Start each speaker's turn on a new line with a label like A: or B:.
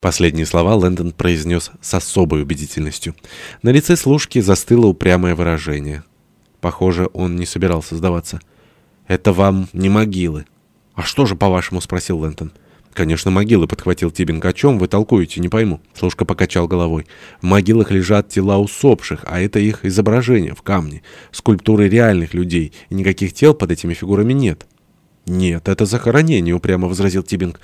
A: Последние слова Лэндон произнес с особой убедительностью. На лице служки застыло упрямое выражение. Похоже, он не собирался сдаваться. «Это вам не могилы». «А что же, по-вашему?» — спросил Лэндон. «Конечно, могилы», — подхватил Тибинг. «О чем вы толкуете? Не пойму». Служка покачал головой. «В могилах лежат тела усопших, а это их изображения в камне. Скульптуры реальных людей, и никаких тел под этими фигурами нет». «Нет, это захоронение», — упрямо возразил Тибинг.